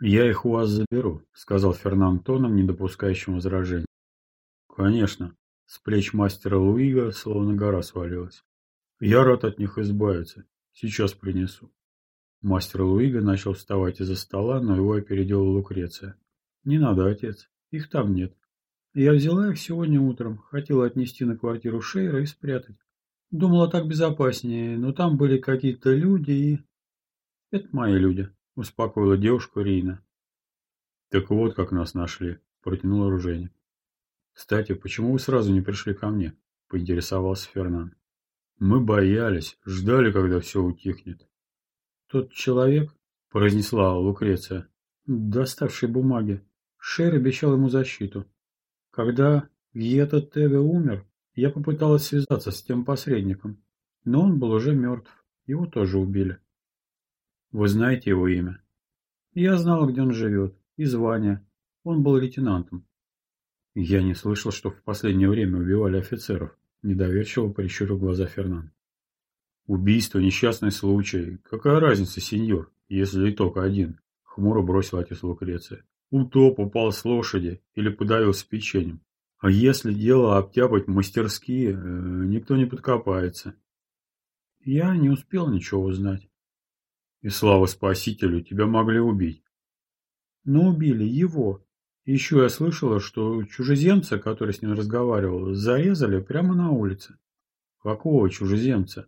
«Я их у вас заберу», — сказал Фернан тоном, не допускающим возражений. «Конечно». С плеч мастера Луига словно гора свалилась. «Я рад от них избавиться. Сейчас принесу». Мастер Луига начал вставать из-за стола, но его опередила Лукреция. «Не надо, отец. Их там нет. Я взяла их сегодня утром, хотела отнести на квартиру Шейра и спрятать. Думала так безопаснее, но там были какие-то люди и... Это мои люди, успокоила девушку Рина. Так вот, как нас нашли, протянул оружейник. Кстати, почему вы сразу не пришли ко мне? Поинтересовался Фернан. Мы боялись, ждали, когда все утихнет. Тот человек, произнесла Лукреция, доставший бумаги, Шер обещал ему защиту. Когда Гьета Тега умер, я попыталась связаться с тем посредником, но он был уже мертв, его тоже убили. Вы знаете его имя? Я знала, где он живет, и звание. Он был лейтенантом. Я не слышал, что в последнее время убивали офицеров. Недоверчиво прищурил глаза Фернан. Убийство, несчастный случай. Какая разница, сеньор, если итог один? Хмуро бросил отец Лукреция. Утоп упал с лошади или подавился печеньем. А если дело обтяпать мастерские, э, никто не подкопается. Я не успел ничего узнать. И слава спасителю, тебя могли убить. Но убили его. Еще я слышала, что чужеземца, который с ним разговаривал, зарезали прямо на улице. Какого чужеземца?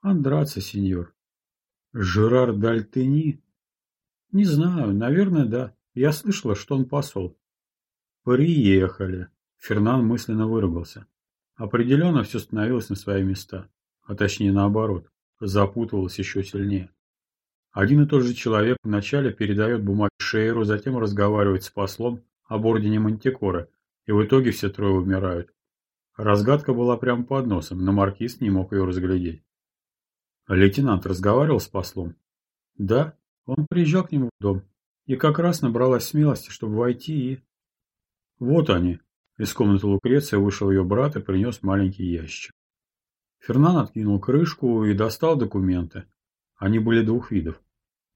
Андраться, сеньор. Жерар Дальтени? Не знаю, наверное, да. Я слышала, что он посол. Приехали. Фернан мысленно выругался. Определенно все становилось на свои места. А точнее наоборот. Запутывалось еще сильнее. Один и тот же человек вначале передает бумаги Шейру, затем разговаривает с послом об ордене Мантикора, и в итоге все трое умирают. Разгадка была прямо под носом, но маркиз не мог ее разглядеть. Лейтенант разговаривал с послом? Да, он приезжал к нему в дом. И как раз набралась смелости, чтобы войти и... Вот они. Из комнаты Лукреция вышел ее брат и принес маленький ящик. Фернан откинул крышку и достал документы. Они были двух видов.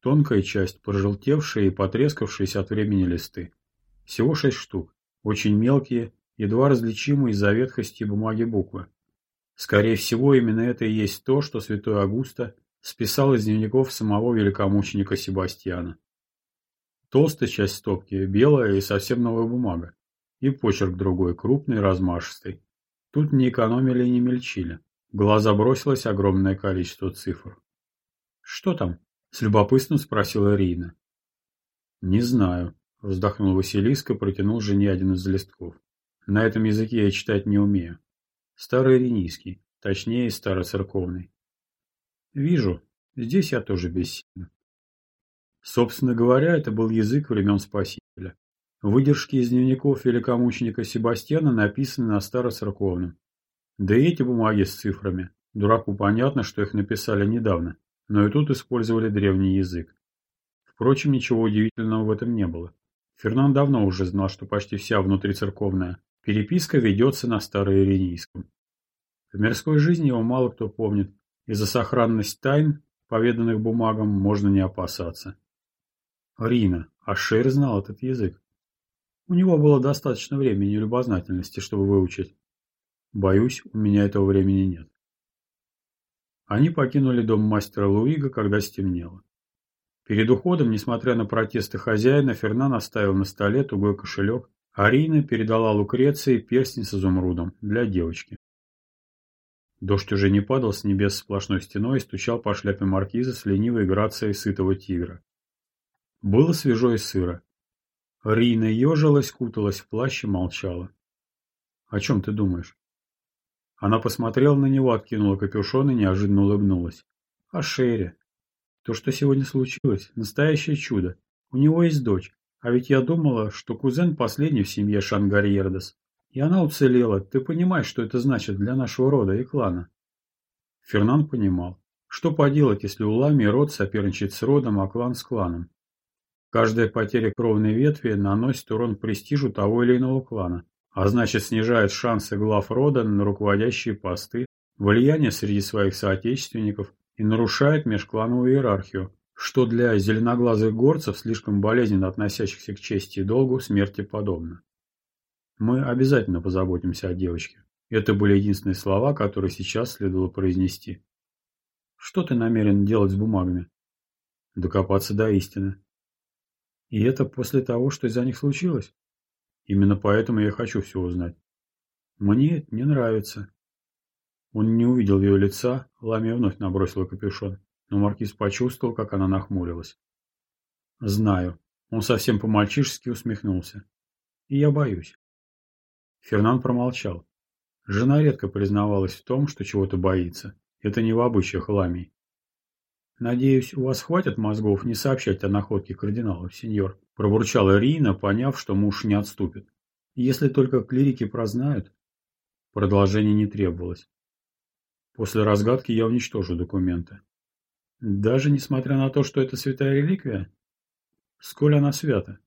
Тонкая часть, пожелтевшие и потрескавшиеся от времени листы. Всего шесть штук. Очень мелкие, едва различимые из-за ветхости бумаги буквы. Скорее всего, именно это и есть то, что святой Августа списал из дневников самого великомученика Себастьяна. Толстая часть стопки, белая и совсем новая бумага. И почерк другой, крупный, размашистый. Тут не экономили и не мельчили. В глаза бросилось огромное количество цифр. «Что там?» — с любопытством спросила Ирина. «Не знаю», — вздохнул Василиска и протянул жене один из листков. «На этом языке я читать не умею. Старый ренийский, точнее староцерковный». «Вижу, здесь я тоже бессильна. Собственно говоря, это был язык времен Спасителя. Выдержки из дневников великомученика Себастьяна написаны на староцерковном. Да и эти бумаги с цифрами. Дураку понятно, что их написали недавно, но и тут использовали древний язык. Впрочем, ничего удивительного в этом не было. Фернан давно уже знал, что почти вся внутрицерковная переписка ведется на староиринийском. В мирской жизни его мало кто помнит, и за сохранность тайн, поведанных бумагам, можно не опасаться. Рина, а Шер знал этот язык. У него было достаточно времени и любознательности, чтобы выучить. Боюсь, у меня этого времени нет. Они покинули дом мастера Луига, когда стемнело. Перед уходом, несмотря на протесты хозяина, Фернан оставил на столе тугой кошелек, а Рина передала Лукреции перстень с изумрудом для девочки. Дождь уже не падал с небес сплошной стеной и стучал по шляпе маркиза с ленивой грацией сытого тигра. Было свежо и сыро. Рина ежилась, куталась в плащ и молчала. «О чем ты думаешь?» Она посмотрела на него, откинула капюшон и неожиданно улыбнулась. «О Шере. То, что сегодня случилось, настоящее чудо. У него есть дочь, а ведь я думала, что кузен последний в семье Шангарьердес. И она уцелела. Ты понимаешь, что это значит для нашего рода и клана?» Фернан понимал. Что поделать, если у Лами род соперничает с родом, а клан с кланом? Каждая потеря кровной ветви наносит урон престижу того или иного клана, а значит снижает шансы глав рода на руководящие посты, влияние среди своих соотечественников и нарушает межклановую иерархию, что для зеленоглазых горцев, слишком болезненно относящихся к чести и долгу, смерти подобно. Мы обязательно позаботимся о девочке. Это были единственные слова, которые сейчас следовало произнести. Что ты намерен делать с бумагами? Докопаться до истины. И это после того, что из-за них случилось? Именно поэтому я хочу все узнать. Мне не нравится. Он не увидел ее лица, Ламия вновь набросила капюшон, но маркиз почувствовал, как она нахмурилась. Знаю. Он совсем по-мальчишески усмехнулся. И я боюсь. Фернан промолчал. Жена редко признавалась в том, что чего-то боится. Это не в обычаях ламий. «Надеюсь, у вас хватит мозгов не сообщать о находке кардиналов, сеньор», пробурчала Рина, поняв, что муж не отступит. «Если только клирики прознают». Продолжение не требовалось. После разгадки я уничтожу документы. Даже несмотря на то, что это святая реликвия? Сколь она свята?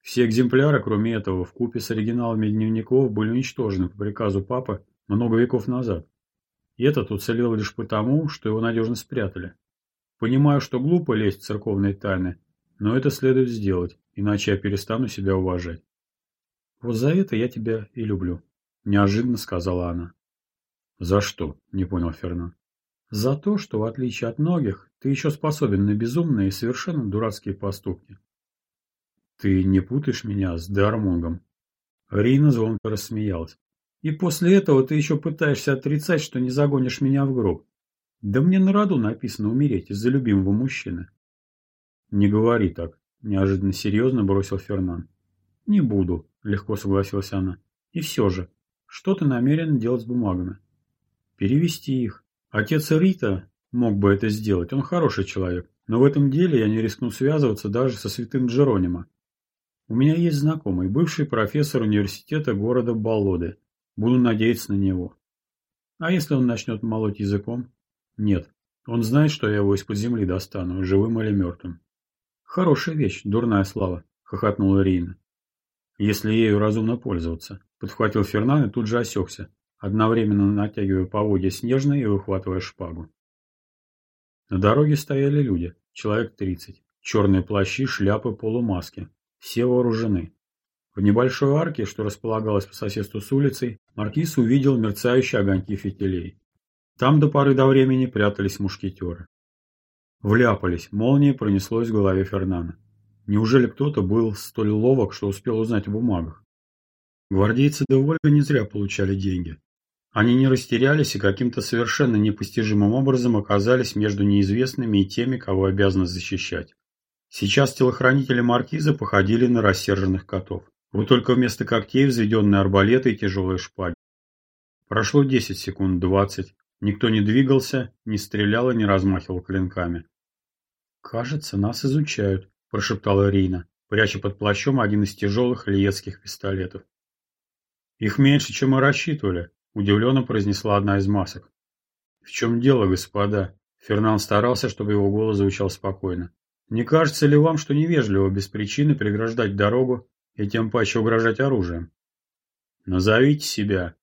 Все экземпляры, кроме этого, в купе с оригиналами дневников были уничтожены по приказу папы много веков назад. И этот уцелел лишь потому, что его надежно спрятали. Понимаю, что глупо лезть в церковные тайны, но это следует сделать, иначе я перестану себя уважать. Вот за это я тебя и люблю, неожиданно сказала она. «За что?» – не понял Фернан. «За то, что, в отличие от многих, ты еще способен на безумные и совершенно дурацкие поступки». «Ты не путаешь меня с Дармунгом?» Рина звонко рассмеялась. «И после этого ты еще пытаешься отрицать, что не загонишь меня в гроб. Да мне на роду написано умереть из-за любимого мужчины». «Не говори так», – неожиданно серьезно бросил Фернан. «Не буду», – легко согласилась она. «И все же, что ты намерен делать с бумагами?» Перевести их. Отец Рита мог бы это сделать, он хороший человек, но в этом деле я не рискну связываться даже со святым Джеронима. У меня есть знакомый, бывший профессор университета города Баллоды. Буду надеяться на него. А если он начнет молоть языком? Нет. Он знает, что я его из-под земли достану, живым или мертвым. Хорошая вещь, дурная слава, хохотнула Рина. Если ею разумно пользоваться, подхватил Фернан и тут же осекся, одновременно натягивая поводья снежной и выхватывая шпагу. На дороге стояли люди, человек тридцать. Черные плащи, шляпы, полумаски. Все вооружены. В небольшой арке, что располагалась по соседству с улицей, маркиз увидел мерцающие огоньки фитилей. Там до поры до времени прятались мушкетеры. Вляпались, молния пронеслось в голове Фернана. Неужели кто-то был столь ловок, что успел узнать о бумагах? Гвардейцы де Вольга не зря получали деньги. Они не растерялись и каким-то совершенно непостижимым образом оказались между неизвестными и теми, кого обязаны защищать. Сейчас телохранители маркиза походили на рассерженных котов. Вот только вместо когтей взведенные арбалеты и тяжелые шпаги. Прошло 10 секунд, 20. Никто не двигался, не стрелял и не размахивал клинками. «Кажется, нас изучают», – прошептала Рина, пряча под плащом один из тяжелых лиетских пистолетов. «Их меньше, чем мы рассчитывали», Удивленно произнесла одна из масок. «В чем дело, господа?» Фернан старался, чтобы его голос звучал спокойно. «Не кажется ли вам, что невежливо без причины преграждать дорогу и тем паче угрожать оружием? Назовите себя.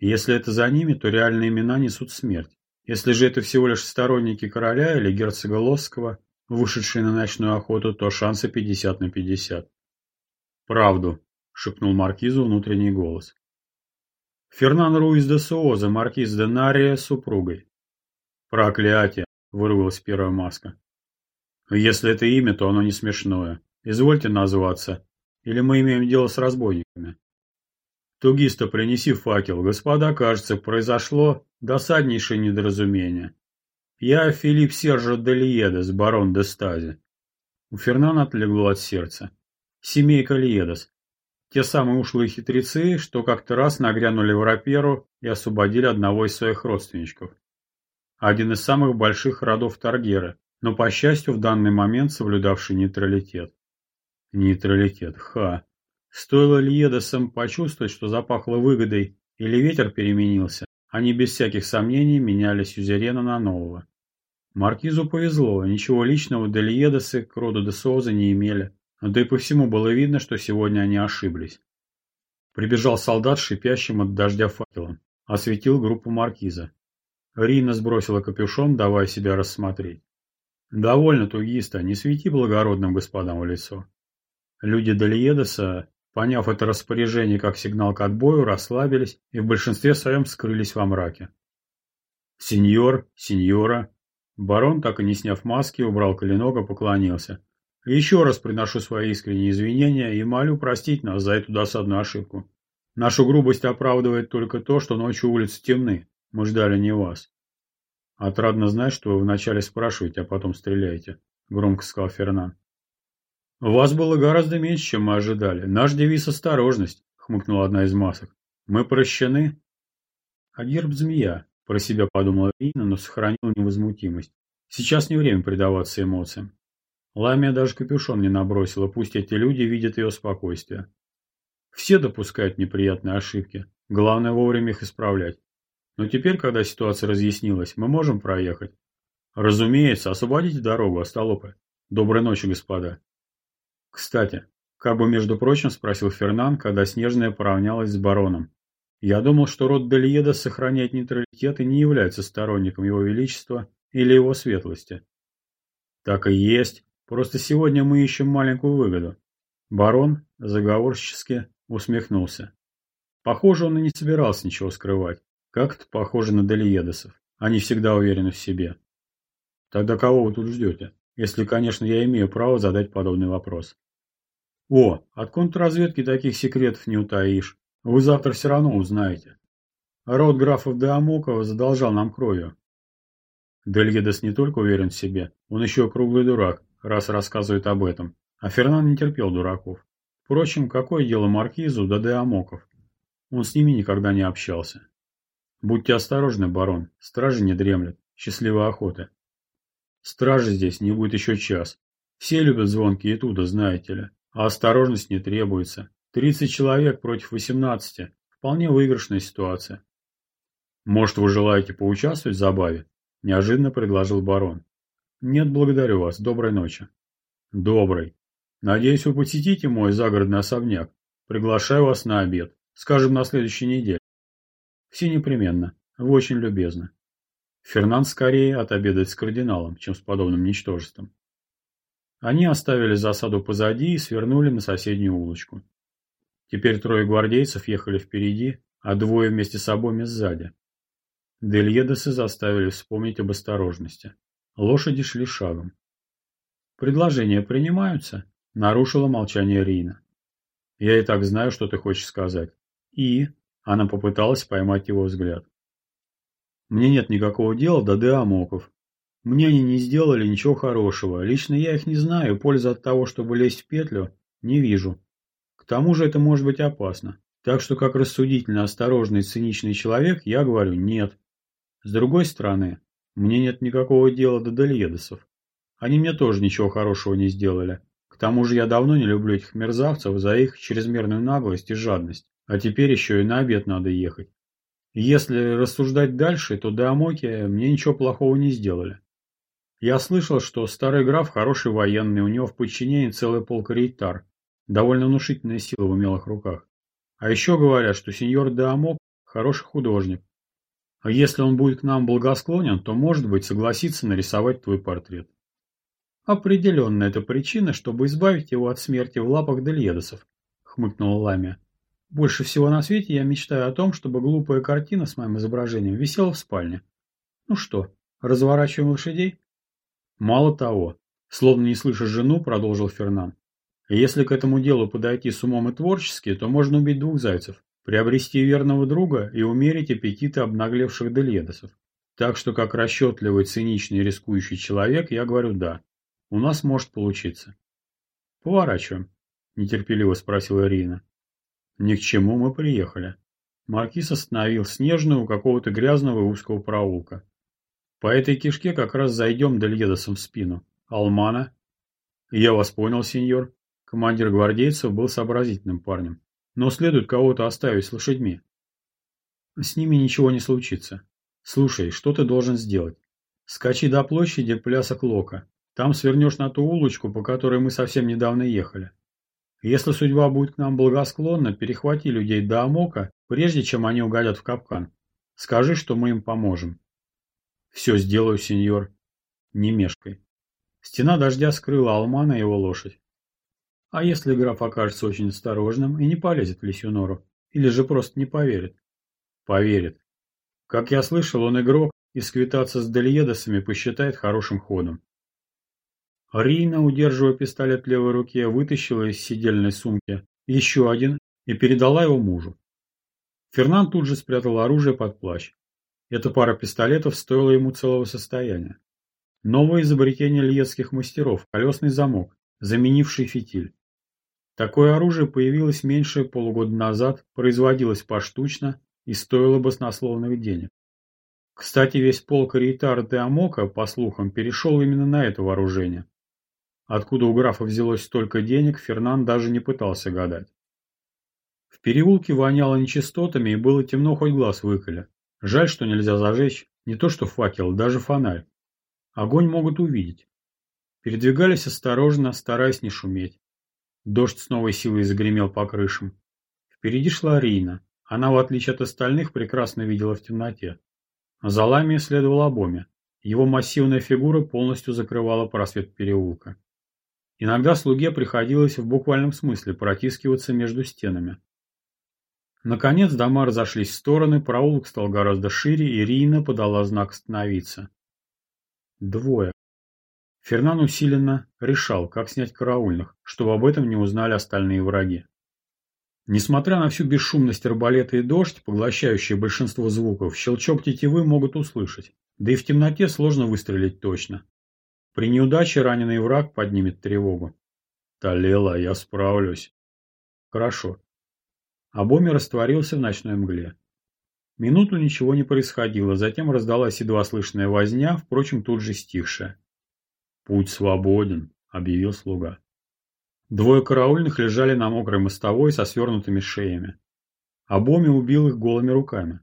Если это за ними, то реальные имена несут смерть. Если же это всего лишь сторонники короля или герцога Лосского, вышедшие на ночную охоту, то шансы пятьдесят на пятьдесят. «Правду», — шепнул маркизу внутренний голос. Фернан Руиз де Суоза, маркиз де Нария, супругой. Проклятие, вырвалась первая маска. Если это имя, то оно не смешное. Извольте назваться, или мы имеем дело с разбойниками. Тугисто принеси факел. Господа, кажется, произошло досаднейшее недоразумение. Я Филипп Сержо де Лиедес, барон де Стази. У Фернана отлегло от сердца. Семейка Лиедес. Те самые ушлые хитрецы, что как-то раз нагрянули в Раперу и освободили одного из своих родственничков. Один из самых больших родов Таргера, но, по счастью, в данный момент соблюдавший нейтралитет. Нейтралитет, ха. Стоило Льедосам почувствовать, что запахло выгодой или ветер переменился, они без всяких сомнений меняли сюзерена на нового. Маркизу повезло, ничего личного до Льедосы к роду де Соуза не имели. Да и по всему было видно, что сегодня они ошиблись. Прибежал солдат шипящим от дождя факелом. Осветил группу маркиза. Рина сбросила капюшон, давая себя рассмотреть. Довольно тугисто, не свети благородным господам в лицо. Люди Дальедеса, поняв это распоряжение как сигнал к отбою, расслабились и в большинстве своем скрылись во мраке. Сеньор, сеньора. Барон, так и не сняв маски, убрал клинок и поклонился. Еще раз приношу свои искренние извинения и молю простить нас за эту досадную ошибку. Нашу грубость оправдывает только то, что ночью улицы темны. Мы ждали не вас. «Отрадно знать, что вы вначале спрашиваете, а потом стреляете», — громко сказал Фернан. «Вас было гораздо меньше, чем мы ожидали. Наш девиз — осторожность», — хмыкнула одна из масок. «Мы прощены?» «А герб змея», — про себя подумала Рина, но сохранила невозмутимость. «Сейчас не время предаваться эмоциям». Ламия даже капюшон не набросила, пусть эти люди видят ее спокойствие. Все допускают неприятные ошибки. Главное вовремя их исправлять. Но теперь, когда ситуация разъяснилась, мы можем проехать. Разумеется, освободите дорогу, остолопы. Доброй ночи, господа. Кстати, как бы между прочим спросил Фернан, когда Снежная поравнялась с бароном. Я думал, что род Дельеда сохраняет нейтралитет и не является сторонником его величества или его светлости. Так и есть. Просто сегодня мы ищем маленькую выгоду. Барон заговорчески усмехнулся. Похоже, он и не собирался ничего скрывать. Как-то похоже на Делиедесов. Они всегда уверены в себе. Тогда кого вы тут ждете? Если, конечно, я имею право задать подобный вопрос. О, от контрразведки таких секретов не утаишь. Вы завтра все равно узнаете. Род графов Деамокова задолжал нам кровью. Дельедес не только уверен в себе, он еще круглый дурак, раз рассказывает об этом. А Фернан не терпел дураков. Впрочем, какое дело Маркизу до Деамоков? Он с ними никогда не общался. Будьте осторожны, барон, стражи не дремлят. Счастливой охоты. Стражи здесь не будет еще час. Все любят звонкие туда, знаете ли. А осторожность не требуется. Тридцать человек против восемнадцати. Вполне выигрышная ситуация. Может, вы желаете поучаствовать в забаве? Неожиданно предложил барон. Нет, благодарю вас. Доброй ночи. Доброй. Надеюсь, вы посетите мой загородный особняк. Приглашаю вас на обед. Скажем, на следующей неделе. Все непременно. Вы очень любезны. Фернанд скорее отобедает с кардиналом, чем с подобным ничтожеством. Они оставили засаду позади и свернули на соседнюю улочку. Теперь трое гвардейцев ехали впереди, а двое вместе с обоими сзади. Дельедесы заставили вспомнить об осторожности. Лошади шли шагом. «Предложения принимаются?» — нарушила молчание Рина. «Я и так знаю, что ты хочешь сказать. И?» Она попыталась поймать его взгляд. Мне нет никакого дела до Деамоков. Мне они не сделали ничего хорошего. Лично я их не знаю, пользы от того, чтобы лезть в петлю, не вижу. К тому же это может быть опасно. Так что как рассудительно, осторожный, циничный человек, я говорю нет. С другой стороны, мне нет никакого дела до Дельедесов. Они мне тоже ничего хорошего не сделали. К тому же я давно не люблю этих мерзавцев за их чрезмерную наглость и жадность. А теперь еще и на обед надо ехать. Если рассуждать дальше, то Деамоки мне ничего плохого не сделали. Я слышал, что старый граф хороший военный, у него в подчинении целый полк рейтар, довольно внушительная сила в умелых руках. А еще говорят, что сеньор Деамок хороший художник. А если он будет к нам благосклонен, то, может быть, согласится нарисовать твой портрет. Определенно это причина, чтобы избавить его от смерти в лапах Дельедосов, хмыкнула Ламия. Больше всего на свете я мечтаю о том, чтобы глупая картина с моим изображением висела в спальне. Ну что, разворачиваем лошадей? Мало того, словно не слыша жену, продолжил Фернан. Если к этому делу подойти с умом и творчески, то можно убить двух зайцев, приобрести верного друга и умерить аппетиты обнаглевших дельедосов. Так что, как расчетливый, циничный и рискующий человек, я говорю «да». У нас может получиться. Поворачиваем, нетерпеливо спросила Ирина. Ни к чему мы приехали. Маркиз остановил Снежную у какого-то грязного и узкого проулка. По этой кишке как раз зайдем Дельедосом в спину. Алмана? Я вас понял, сеньор. Командир гвардейцев был сообразительным парнем. Но следует кого-то оставить с лошадьми. С ними ничего не случится. Слушай, что ты должен сделать? Скачи до площади плясок Лока. Там свернешь на ту улочку, по которой мы совсем недавно ехали. Если судьба будет к нам благосклонна, перехвати людей до Амока, прежде чем они угодят в капкан. Скажи, что мы им поможем. Все сделаю, сеньор. Не мешкай. Стена дождя скрыла Алмана и его лошадь. А если граф окажется очень осторожным и не полезет в лисью нору? Или же просто не поверит? Поверит. Как я слышал, он игрок, и сквитаться с Дельедосами посчитает хорошим ходом. Рина, удерживая пистолет в левой руке, вытащила из сидельной сумки еще один и передала его мужу. Фернан тут же спрятал оружие под плащ. Эта пара пистолетов стоила ему целого состояния. Новое изобретение льетских мастеров – колесный замок, заменивший фитиль. Такое оружие появилось меньше полугода назад, производилось поштучно и стоило баснословных денег. Кстати, весь полк Рейтара де Амока, по слухам, перешел именно на это вооружение. Откуда у графа взялось столько денег, Фернан даже не пытался гадать. В переулке воняло нечистотами и было темно хоть глаз выколи. Жаль, что нельзя зажечь не то что факел, даже фонарь. Огонь могут увидеть. Передвигались осторожно, стараясь не шуметь. Дождь с новой силой загремел по крышам. Впереди шла Рина. Она, в отличие от остальных, прекрасно видела в темноте. За Ламией следовал Абоми. Его массивная фигура полностью закрывала просвет переулка. Иногда слуге приходилось в буквальном смысле протискиваться между стенами. Наконец дома разошлись в стороны, проулок стал гораздо шире, и Рина подала знак остановиться. Двое. Фернан усиленно решал, как снять караульных, чтобы об этом не узнали остальные враги. Несмотря на всю бесшумность арбалета и дождь, поглощающие большинство звуков, щелчок тетивы могут услышать, да и в темноте сложно выстрелить точно. При неудаче раненый враг поднимет тревогу. Талела, я справлюсь. Хорошо. Абоми растворился в ночной мгле. Минуту ничего не происходило, затем раздалась едва слышная возня, впрочем, тут же стихшая. «Путь свободен», — объявил слуга. Двое караульных лежали на мокрой мостовой со свернутыми шеями. Абоми убил их голыми руками.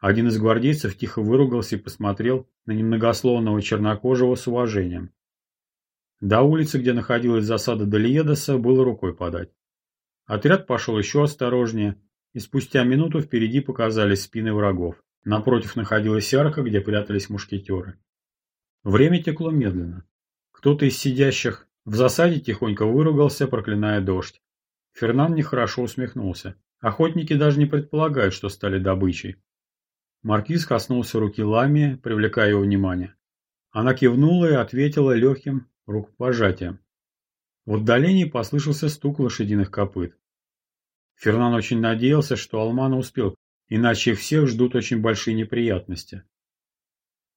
Один из гвардейцев тихо выругался и посмотрел на немногословного чернокожего с уважением. До улицы, где находилась засада Дельедоса, было рукой подать. Отряд пошел еще осторожнее, и спустя минуту впереди показались спины врагов. Напротив находилась арка, где прятались мушкетеры. Время текло медленно. Кто-то из сидящих в засаде тихонько выругался, проклиная дождь. Фернан нехорошо усмехнулся. Охотники даже не предполагают, что стали добычей. Маркиз коснулся руки Ламии, привлекая его внимание. Она кивнула и ответила легким рукопожатием. В отдалении послышался стук лошадиных копыт. Фернан очень надеялся, что Алмана успел, иначе всех ждут очень большие неприятности.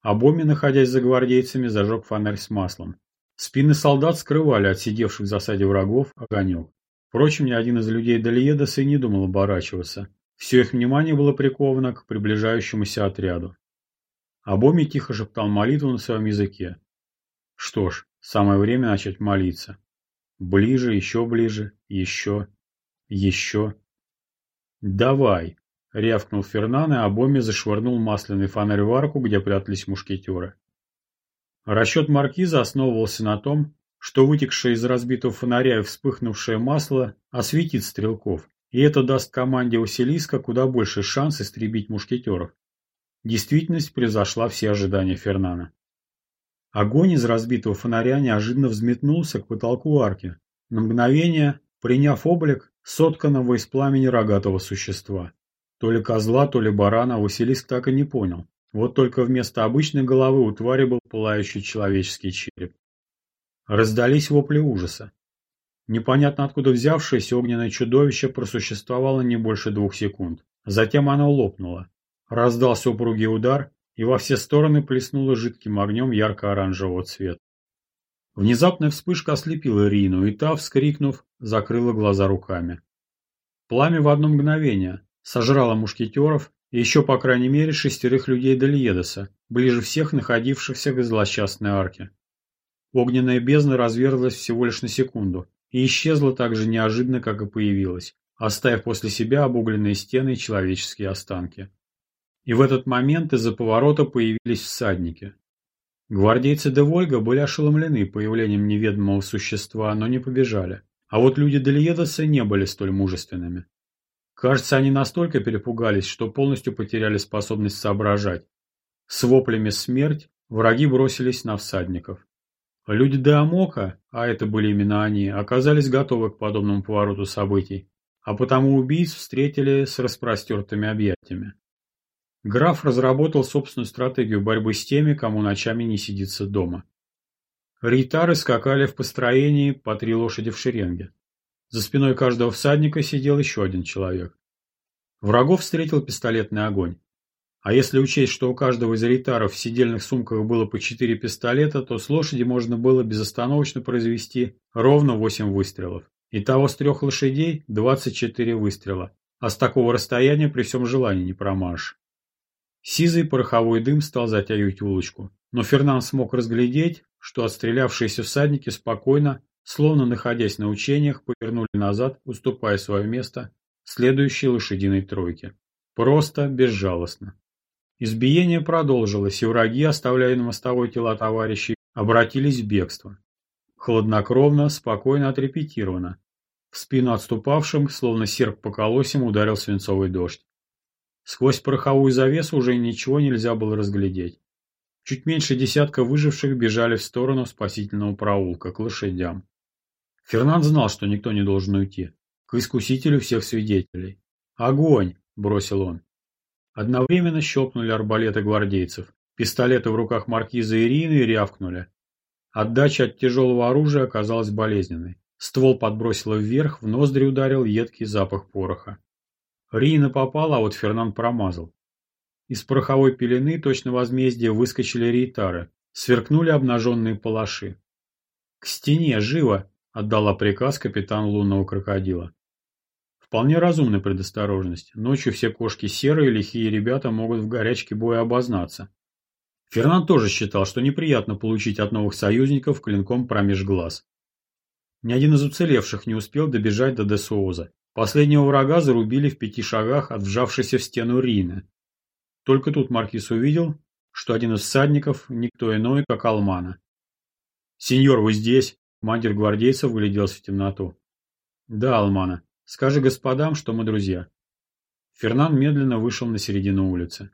Абоми, находясь за гвардейцами, зажег фонарь с маслом. Спины солдат скрывали от сидевших в засаде врагов огонек. Впрочем, ни один из людей Дальедоса и не думал оборачиваться. Все их внимание было приковано к приближающемуся отряду. Абоми тихо шептал молитву на своем языке. Что ж, самое время начать молиться. Ближе, еще ближе, еще. Еще. «Давай!» — рявкнул Фернан, и Абоми зашвырнул масляный фонарь в арку, где прятались мушкетеры. Расчет маркиза основывался на том, что вытекшее из разбитого фонаря и вспыхнувшее масло осветит стрелков, и это даст команде Василиска куда больше шанс истребить мушкетеров. Действительность превзошла все ожидания Фернана. Огонь из разбитого фонаря неожиданно взметнулся к потолку арки, на мгновение приняв облик сотканного из пламени рогатого существа. То ли козла, то ли барана Василиск так и не понял. Вот только вместо обычной головы у твари был пылающий человеческий череп. Раздались вопли ужаса. Непонятно откуда взявшееся огненное чудовище просуществовало не больше двух секунд. Затем оно лопнуло. Раздался упругий удар, и во все стороны плеснуло жидким огнем ярко-оранжевого цвета. Внезапная вспышка ослепила Рину, и та, вскрикнув, закрыла глаза руками. Пламя в одно мгновение сожрало мушкетеров и еще, по крайней мере, шестерых людей Дельедеса, ближе всех находившихся к злосчастной арке. Огненная бездна разверзлась всего лишь на секунду и исчезла так же неожиданно, как и появилась, оставив после себя обугленные стены и человеческие останки. И в этот момент из-за поворота появились всадники. Гвардейцы де Вольга были ошеломлены появлением неведомого существа, но не побежали. А вот люди Дельедоса не были столь мужественными. Кажется, они настолько перепугались, что полностью потеряли способность соображать. С воплями «смерть» враги бросились на всадников. Люди Деамока, а это были именно они, оказались готовы к подобному повороту событий, а потому убийц встретили с распростертыми объятиями. Граф разработал собственную стратегию борьбы с теми, кому ночами не сидится дома. Рейтары скакали в построении по три лошади в шеренге. За спиной каждого всадника сидел еще один человек. Врагов встретил пистолетный огонь. А если учесть, что у каждого из рейтаров в сидельных сумках было по четыре пистолета, то с лошади можно было безостановочно произвести ровно восемь выстрелов. Итого с трех лошадей 24 выстрела, а с такого расстояния при всем желании не промажешь. Сизый пороховой дым стал затягивать улочку, но Фернан смог разглядеть, что отстрелявшиеся всадники спокойно, словно находясь на учениях, повернули назад, уступая свое место следующей лошадиной тройке. Просто безжалостно. Избиение продолжилось, и враги, оставляя на мостовой тела товарищей, обратились в бегство. Хладнокровно, спокойно отрепетировано. В спину отступавшим, словно серп по колосям, ударил свинцовый дождь. Сквозь пороховую завесу уже ничего нельзя было разглядеть. Чуть меньше десятка выживших бежали в сторону спасительного проулка, к лошадям. Фернанд знал, что никто не должен уйти. К искусителю всех свидетелей. «Огонь!» – бросил он. Одновременно щелкнули арбалеты гвардейцев. Пистолеты в руках маркиза Ирины рявкнули. Отдача от тяжелого оружия оказалась болезненной. Ствол подбросило вверх, в ноздри ударил едкий запах пороха. Рина попала, а вот Фернан промазал. Из пороховой пелены, точно возмездие, выскочили рейтары. Сверкнули обнаженные палаши. «К стене, живо!» — отдала приказ капитан лунного крокодила. Вполне разумная предосторожность. Ночью все кошки серые, лихие ребята могут в горячке боя обознаться. Фернанд тоже считал, что неприятно получить от новых союзников клинком промеж глаз. Ни один из уцелевших не успел добежать до Десуоза. Последнего врага зарубили в пяти шагах от вжавшейся в стену Рины. Только тут Маркиз увидел, что один из всадников никто иной, как Алмана. «Сеньор, вы здесь?» Командир гвардейцев выгляделся в темноту. «Да, Алмана. Скажи господам, что мы друзья». Фернан медленно вышел на середину улицы.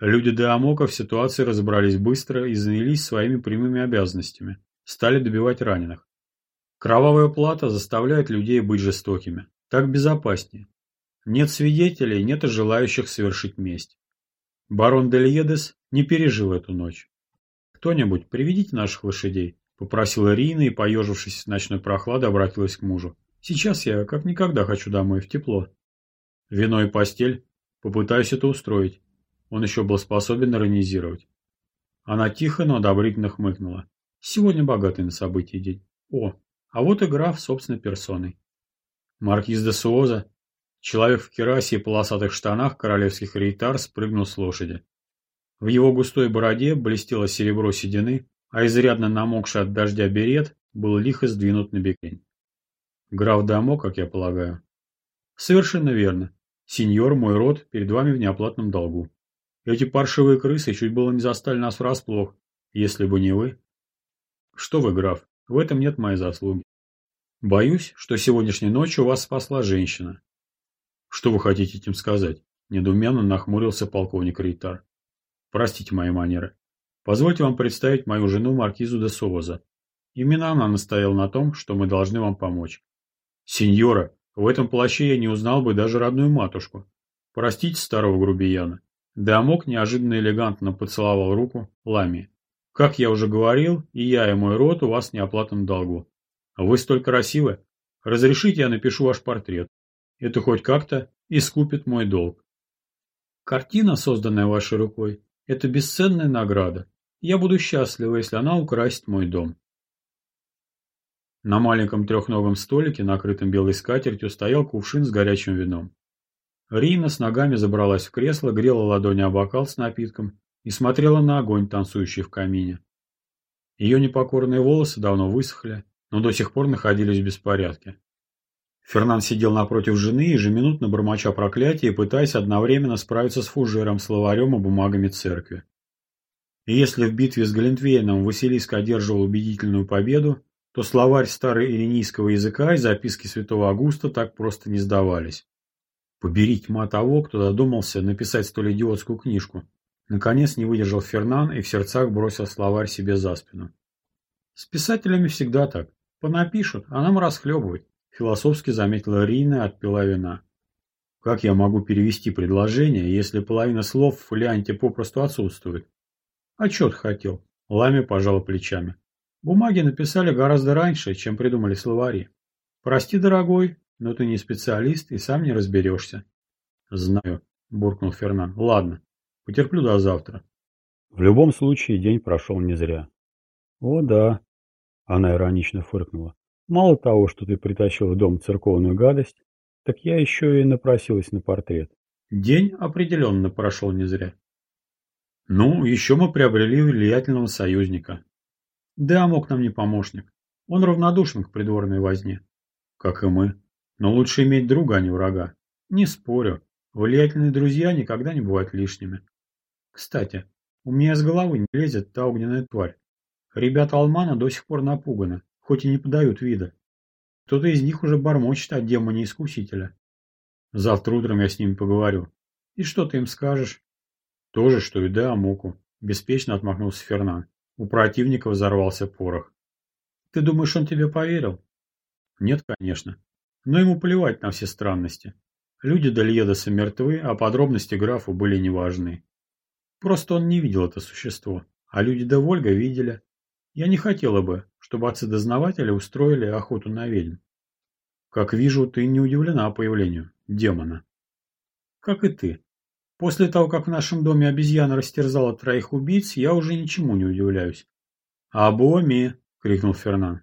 Люди Деамока в ситуации разобрались быстро и занялись своими прямыми обязанностями. Стали добивать раненых. Кровавая плата заставляет людей быть жестокими. Так безопаснее. Нет свидетелей, нет и желающих совершить месть. Барон Дельедес не пережил эту ночь. «Кто-нибудь, приведите наших лошадей», — попросила Рина и, поежившись с ночной прохлады, обратилась к мужу. «Сейчас я как никогда хочу домой, в тепло. Вино и постель. Попытаюсь это устроить». Он еще был способен иронизировать. Она тихо, но одобрительно хмыкнула. «Сегодня богатый на события день. О, а вот и граф собственной персоной. Маркиз де Суоза, человек в керасе и полосатых штанах королевских рейтар, спрыгнул с лошади. В его густой бороде блестело серебро седины, а изрядно намокший от дождя берет был лихо сдвинут на бекрень. Граф Дамо, как я полагаю. Совершенно верно. Сеньор, мой род, перед вами в неоплатном долгу. Эти паршивые крысы чуть было не застали нас врасплох, если бы не вы. Что вы, граф, в этом нет моей заслуги. Боюсь, что сегодняшней ночью вас спасла женщина. Что вы хотите этим сказать? Недуменно нахмурился полковник Рейтар. Простите мои манеры. Позвольте вам представить мою жену Маркизу де Совоза. Именно она настояла на том, что мы должны вам помочь. Сеньора, в этом плаще я не узнал бы даже родную матушку. Простите старого грубияна. Дамок неожиданно элегантно поцеловал руку Лами. Как я уже говорил, и я, и мой род у вас в неоплатном долгу. Вы столь красивы. Разрешите, я напишу ваш портрет. Это хоть как-то искупит мой долг. Картина, созданная вашей рукой, это бесценная награда. Я буду счастлива, если она украсит мой дом. На маленьком трехногом столике, накрытом белой скатертью, стоял кувшин с горячим вином. Рина с ногами забралась в кресло, грела ладони о бокал с напитком и смотрела на огонь, танцующий в камине. Ее непокорные волосы давно высохли, но до сих пор находились в беспорядке. Фернан сидел напротив жены, ежеминутно бормоча проклятия пытаясь одновременно справиться с фужером, словарем и бумагами церкви. И если в битве с Галентвейном Василиск одерживал убедительную победу, то словарь староиринийского языка и записки святого Августа так просто не сдавались. Побери тьма того, кто додумался написать столь идиотскую книжку. Наконец не выдержал Фернан и в сердцах бросил словарь себе за спину. С писателями всегда так. Понапишут, а нам расхлебывать. Философски заметила Рина и отпила вина. Как я могу перевести предложение, если половина слов в фолианте попросту отсутствует? Отчет хотел. Лами пожала плечами. Бумаги написали гораздо раньше, чем придумали словари. Прости, дорогой, но ты не специалист и сам не разберешься. Знаю, буркнул Фернан. Ладно, потерплю до завтра. В любом случае, день прошел не зря. О, да, она иронично фыркнула. Мало того, что ты притащил в дом церковную гадость, так я еще и напросилась на портрет. День определенно прошел не зря. Ну, еще мы приобрели влиятельного союзника. Да, мог нам не помощник. Он равнодушен к придворной возне. Как и мы. Но лучше иметь друга, а не врага. Не спорю. Влиятельные друзья никогда не бывают лишними. Кстати, у меня с головы не лезет та огненная тварь. Ребята Алмана до сих пор напуганы, хоть и не подают вида. Кто-то из них уже бормочет о демоне-искусителя. Завтра утром я с ними поговорю. И что ты им скажешь? То же, что и да Амуку. Беспечно отмахнулся Фернан. У противника взорвался порох. Ты думаешь, он тебе поверил? Нет, конечно. Но ему плевать на все странности. Люди Дальедоса мертвы, а подробности графу были неважны. Просто он не видел это существо, а люди до Вольга видели. Я не хотела бы, чтобы отцы-дознаватели устроили охоту на ведьм. Как вижу, ты не удивлена появлению демона. Как и ты. После того, как в нашем доме обезьяна растерзала троих убийц, я уже ничему не удивляюсь. «Абоми!» — крикнул Фернан.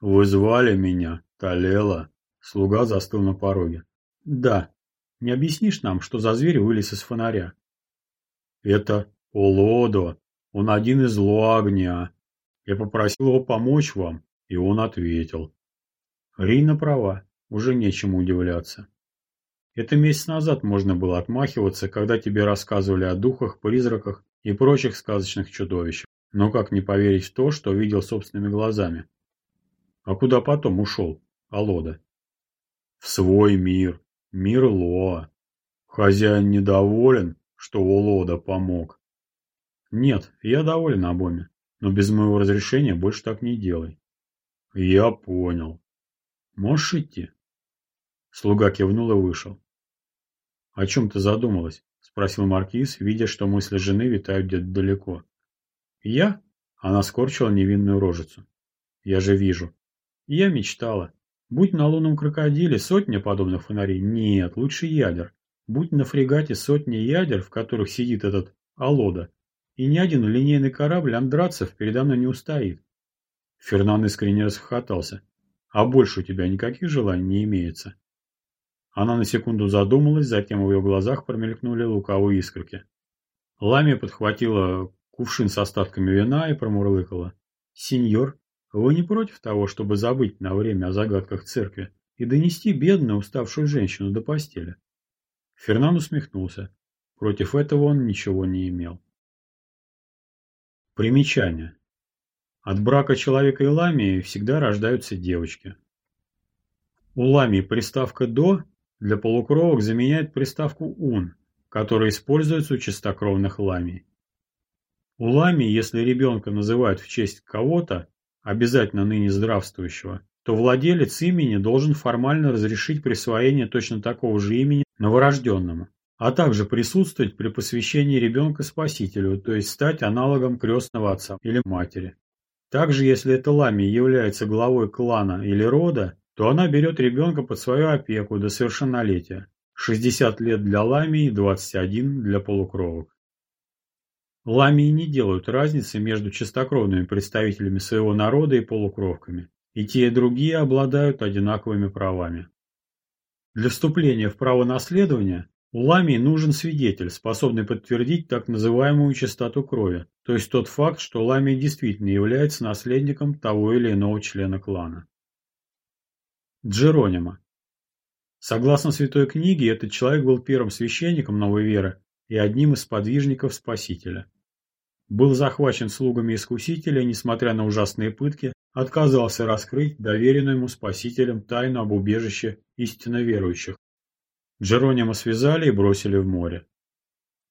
«Вы звали меня, Талела?» Слуга застыл на пороге. «Да. Не объяснишь нам, что за зверь вылез из фонаря?» «Это Олодо. Он один из Луагня. Я попросил его помочь вам, и он ответил. Рина права, уже нечему удивляться. Это месяц назад можно было отмахиваться, когда тебе рассказывали о духах, призраках и прочих сказочных чудовищах. Но как не поверить в то, что видел собственными глазами? А куда потом ушел, Алода? В свой мир, мир Лоа. Хозяин недоволен, что Олода помог. Нет, я доволен обоими. Но без моего разрешения больше так не делай. Я понял. Можешь идти? Слуга кивнул и вышел. О чем ты задумалась? Спросил Маркиз, видя, что мысли жены витают где-то далеко. Я? Она скорчила невинную рожицу. Я же вижу. Я мечтала. Будь на лунном крокодиле сотня подобных фонарей. Нет, лучше ядер. Будь на фрегате сотни ядер, в которых сидит этот Алода, и ни один линейный корабль Андрацев передо мной не устоит. Фернан искренне расхохотался. А больше у тебя никаких желаний не имеется. Она на секунду задумалась, затем в ее глазах промелькнули луковые искорки. Ламия подхватила кувшин с остатками вина и промурлыкала. «Сеньор, вы не против того, чтобы забыть на время о загадках церкви и донести бедную, уставшую женщину до постели?» Фернан усмехнулся. Против этого он ничего не имел. Примечание. От брака человека и ламии всегда рождаются девочки. У ламии приставка «до» для полукровок заменяет приставку «ун», которая используется у чистокровных ламий. У ламии, если ребенка называют в честь кого-то, обязательно ныне здравствующего, то владелец имени должен формально разрешить присвоение точно такого же имени новорожденному а также присутствовать при посвящении ребенка спасителю, то есть стать аналогом крестного отца или матери. Также, если эта лами является главой клана или рода, то она берет ребенка под свою опеку до совершеннолетия. 60 лет для ламии и 21 для полукровок. Ламии не делают разницы между чистокровными представителями своего народа и полукровками. И те, и другие обладают одинаковыми правами. Для вступления в право наследования у ламии нужен свидетель, способный подтвердить так называемую чистоту крови, то есть тот факт, что ламия действительно является наследником того или иного члена клана. Джеронима. Согласно Святой книге, этот человек был первым священником новой веры и одним из подвижников Спасителя. Был захвачен слугами Искусителя, несмотря на ужасные пытки, отказался раскрыть доверенную ему Спасителем тайну об убежище истинно верующих, Джеронима связали и бросили в море.